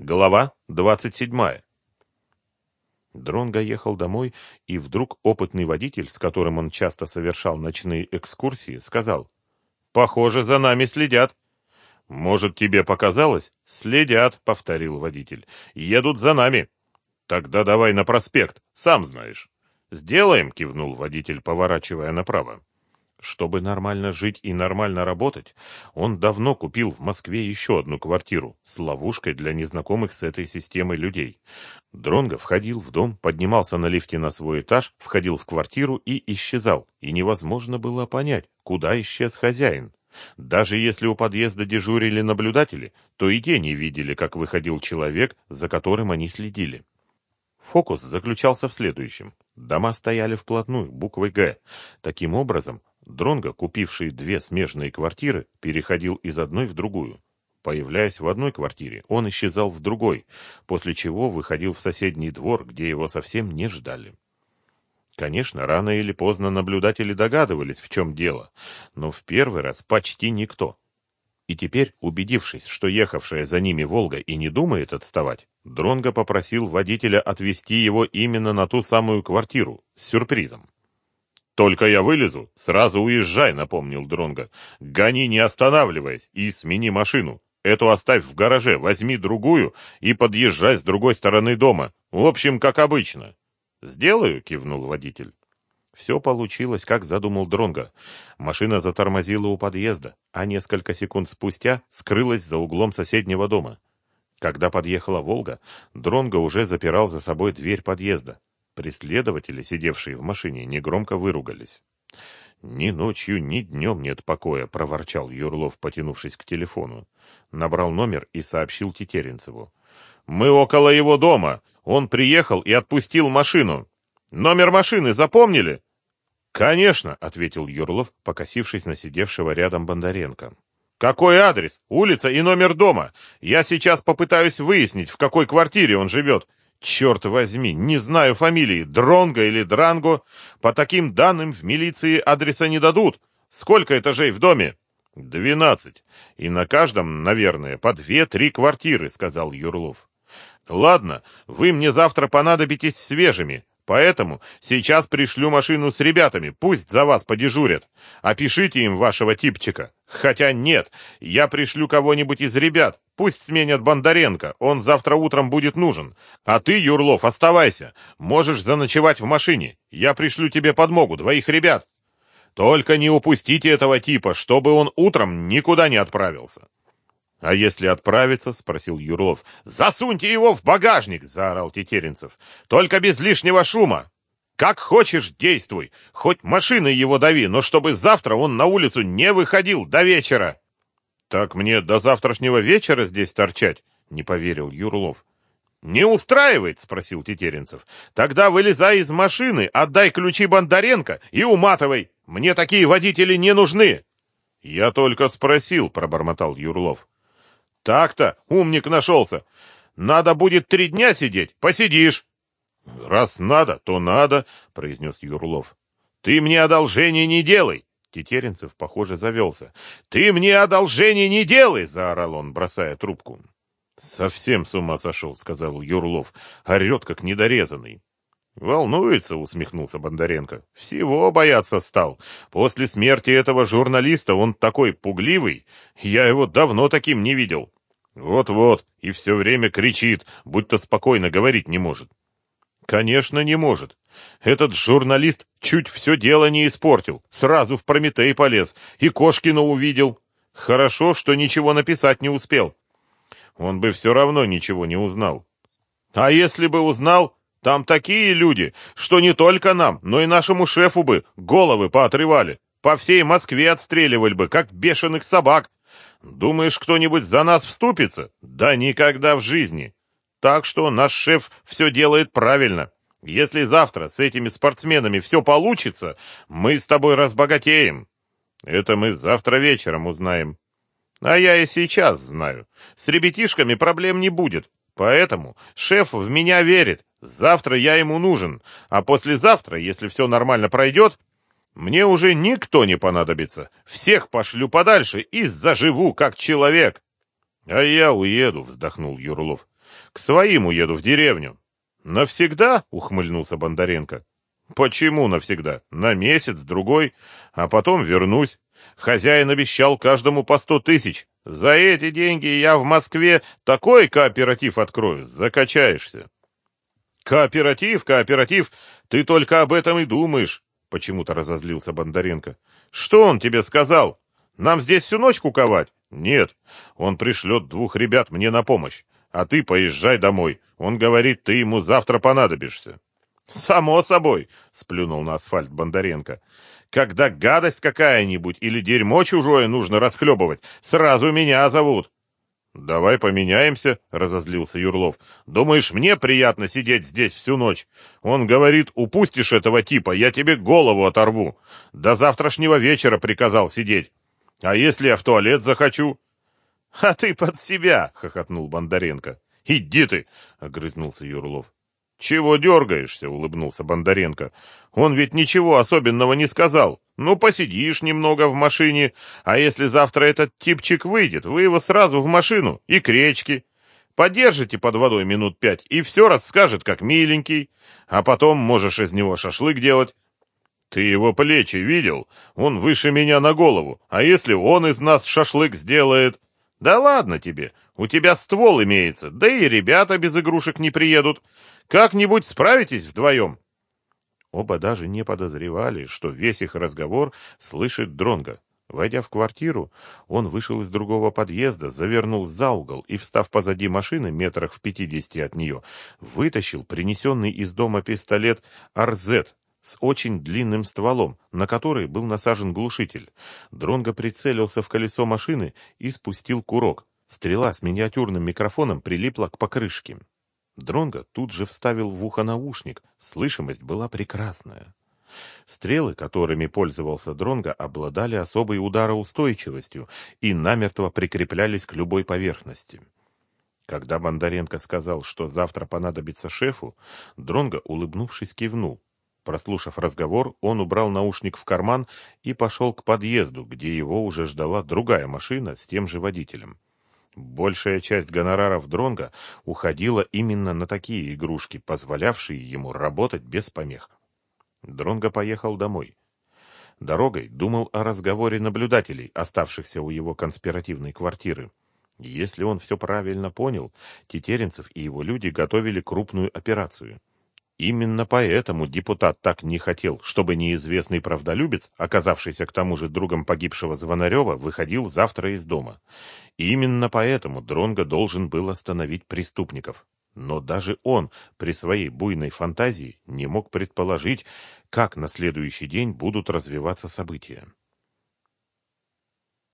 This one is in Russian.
Глава 27. Дронго ехал домой, и вдруг опытный водитель, с которым он часто совершал ночные экскурсии, сказал, «Похоже, за нами следят». «Может, тебе показалось?» «Следят», — повторил водитель. «Едут за нами». «Тогда давай на проспект, сам знаешь». «Сделаем», — кивнул водитель, поворачивая направо. Чтобы нормально жить и нормально работать, он давно купил в Москве еще одну квартиру с ловушкой для незнакомых с этой системой людей. Дронго входил в дом, поднимался на лифте на свой этаж, входил в квартиру и исчезал, и невозможно было понять, куда исчез хозяин. Даже если у подъезда дежурили наблюдатели, то и те не видели, как выходил человек, за которым они следили. Фокус заключался в следующем. Дома стояли вплотную, буквой «Г». Таким образом, Дронго, купивший две смежные квартиры, переходил из одной в другую. Появляясь в одной квартире, он исчезал в другой, после чего выходил в соседний двор, где его совсем не ждали. Конечно, рано или поздно наблюдатели догадывались, в чем дело, но в первый раз почти никто. И теперь, убедившись, что ехавшая за ними «Волга» и не думает отставать, Дронго попросил водителя отвезти его именно на ту самую квартиру с сюрпризом. «Только я вылезу, сразу уезжай», — напомнил Дронго. «Гони, не останавливаясь, и смени машину. Эту оставь в гараже, возьми другую и подъезжай с другой стороны дома. В общем, как обычно». «Сделаю», — кивнул водитель. Все получилось, как задумал Дронго. Машина затормозила у подъезда, а несколько секунд спустя скрылась за углом соседнего дома. Когда подъехала «Волга», Дронго уже запирал за собой дверь подъезда. Преследователи, сидевшие в машине, негромко выругались. «Ни ночью, ни днем нет покоя», — проворчал Юрлов, потянувшись к телефону. Набрал номер и сообщил Тетеренцеву. «Мы около его дома. Он приехал и отпустил машину. Номер машины запомнили?» «Конечно», — ответил Юрлов, покосившись на сидевшего рядом Бондаренко. «Какой адрес? Улица и номер дома? Я сейчас попытаюсь выяснить, в какой квартире он живет. Черт возьми, не знаю фамилии, Дронго или Дранго. По таким данным в милиции адреса не дадут. Сколько этажей в доме? Двенадцать. И на каждом, наверное, по две-три квартиры, сказал Юрлов. Ладно, вы мне завтра понадобитесь свежими. Поэтому сейчас пришлю машину с ребятами, пусть за вас подежурят. Опишите им вашего типчика. Хотя нет, я пришлю кого-нибудь из ребят, пусть сменят Бондаренко, он завтра утром будет нужен. А ты, Юрлов, оставайся, можешь заночевать в машине. Я пришлю тебе подмогу, двоих ребят. Только не упустите этого типа, чтобы он утром никуда не отправился. — А если отправиться? — спросил Юрлов. — Засуньте его в багажник! — заорал Тетеренцев. — Только без лишнего шума! Как хочешь, действуй! Хоть машиной его дави, но чтобы завтра он на улицу не выходил до вечера! — Так мне до завтрашнего вечера здесь торчать? — не поверил Юрлов. — Не устраивает? — спросил Тетеренцев. — Тогда вылезай из машины, отдай ключи Бондаренко и уматывай! Мне такие водители не нужны! — Я только спросил, — пробормотал Юрлов. Так-то, умник нашелся. Надо будет три дня сидеть, посидишь. Раз надо, то надо, произнес Юрлов. Ты мне одолжение не делай. Тетеренцев, похоже, завелся. «Ты мне одолжение не делай!» — заорал он, бросая трубку. «Совсем с ума сошел», — сказал Юрлов. «Орет, как недорезанный». «Волнуется», — усмехнулся Бондаренко. «Всего бояться стал. После смерти этого журналиста он такой пугливый. Я его давно таким не видел. Вот-вот, и все время кричит, будто спокойно говорить не может. Конечно, не может. Этот журналист чуть все дело не испортил. Сразу в Прометей полез и Кошкина увидел. Хорошо, что ничего написать не успел. Он бы все равно ничего не узнал. А если бы узнал, там такие люди, что не только нам, но и нашему шефу бы головы поотрывали. По всей Москве отстреливали бы, как бешеных собак, Думаешь, кто-нибудь за нас вступится? Да никогда в жизни. Так что наш шеф все делает правильно. Если завтра с этими спортсменами все получится, мы с тобой разбогатеем. Это мы завтра вечером узнаем. А я и сейчас знаю. С ребятишками проблем не будет. Поэтому шеф в меня верит. Завтра я ему нужен. А послезавтра, если все нормально пройдет, мне уже никто не понадобится. Всех пошлю подальше и заживу как человек. А я уеду, вздохнул Юрлов. К своим уеду в деревню. Навсегда? ухмыльнулся Бондаренко. Почему навсегда? На месяц, другой, а потом вернусь. Хозяин обещал каждому по сто тысяч. За эти деньги я в Москве такой кооператив открою, закачаешься. Кооператив, кооператив, ты только об этом и думаешь, почему-то разозлился Бондаренко. Что он тебе сказал? Нам здесь всю ночь куковать? Нет, он пришлет двух ребят мне на помощь, а ты поезжай домой. Он говорит, ты ему завтра понадобишься. Само собой, сплюнул на асфальт Бондаренко. Когда гадость какая-нибудь или дерьмо чужое нужно расхлебывать, сразу меня зовут. Давай поменяемся, разозлился Юрлов. Думаешь, мне приятно сидеть здесь всю ночь? Он говорит, упустишь этого типа, я тебе голову оторву. До завтрашнего вечера приказал сидеть. А если я в туалет захочу? А ты под себя, хохотнул Бондаренко. Иди ты, огрызнулся Юрлов. «Чего дергаешься?» — улыбнулся Бондаренко. «Он ведь ничего особенного не сказал. Ну, посидишь немного в машине, а если завтра этот типчик выйдет, вы его сразу в машину и к речке. Подержите под водой минут пять, и все расскажет, как миленький. А потом можешь из него шашлык делать. Ты его плечи видел? Он выше меня на голову. А если он из нас шашлык сделает? Да ладно тебе, у тебя ствол имеется, да и ребята без игрушек не приедут. Как-нибудь справитесь вдвоем?» Оба даже не подозревали, что весь их разговор слышит Дронга. Войдя в квартиру, он вышел из другого подъезда, завернул за угол и, встав позади машины, метрах в пятидесяти от нее, вытащил принесенный из дома пистолет «Арзет» с очень длинным стволом, на который был насажен глушитель. Дронго прицелился в колесо машины и спустил курок. Стрела с миниатюрным микрофоном прилипла к покрышке. Дронго тут же вставил в ухо наушник. Слышимость была прекрасная. Стрелы, которыми пользовался Дронго, обладали особой удароустойчивостью и намертво прикреплялись к любой поверхности. Когда Бондаренко сказал, что завтра понадобится шефу, Дронго, улыбнувшись, кивнул. Прослушав разговор, он убрал наушник в карман и пошел к подъезду, где его уже ждала другая машина с тем же водителем. Большая часть гонораров Дронга уходила именно на такие игрушки, позволявшие ему работать без помех. Дронго поехал домой. Дорогой думал о разговоре наблюдателей, оставшихся у его конспиративной квартиры. Если он все правильно понял, Тетеренцев и его люди готовили крупную операцию. Именно поэтому депутат так не хотел, чтобы неизвестный правдолюбец, оказавшийся к тому же другом погибшего Звонарева, выходил завтра из дома. Именно поэтому Дронго должен был остановить преступников. Но даже он при своей буйной фантазии не мог предположить, как на следующий день будут развиваться события.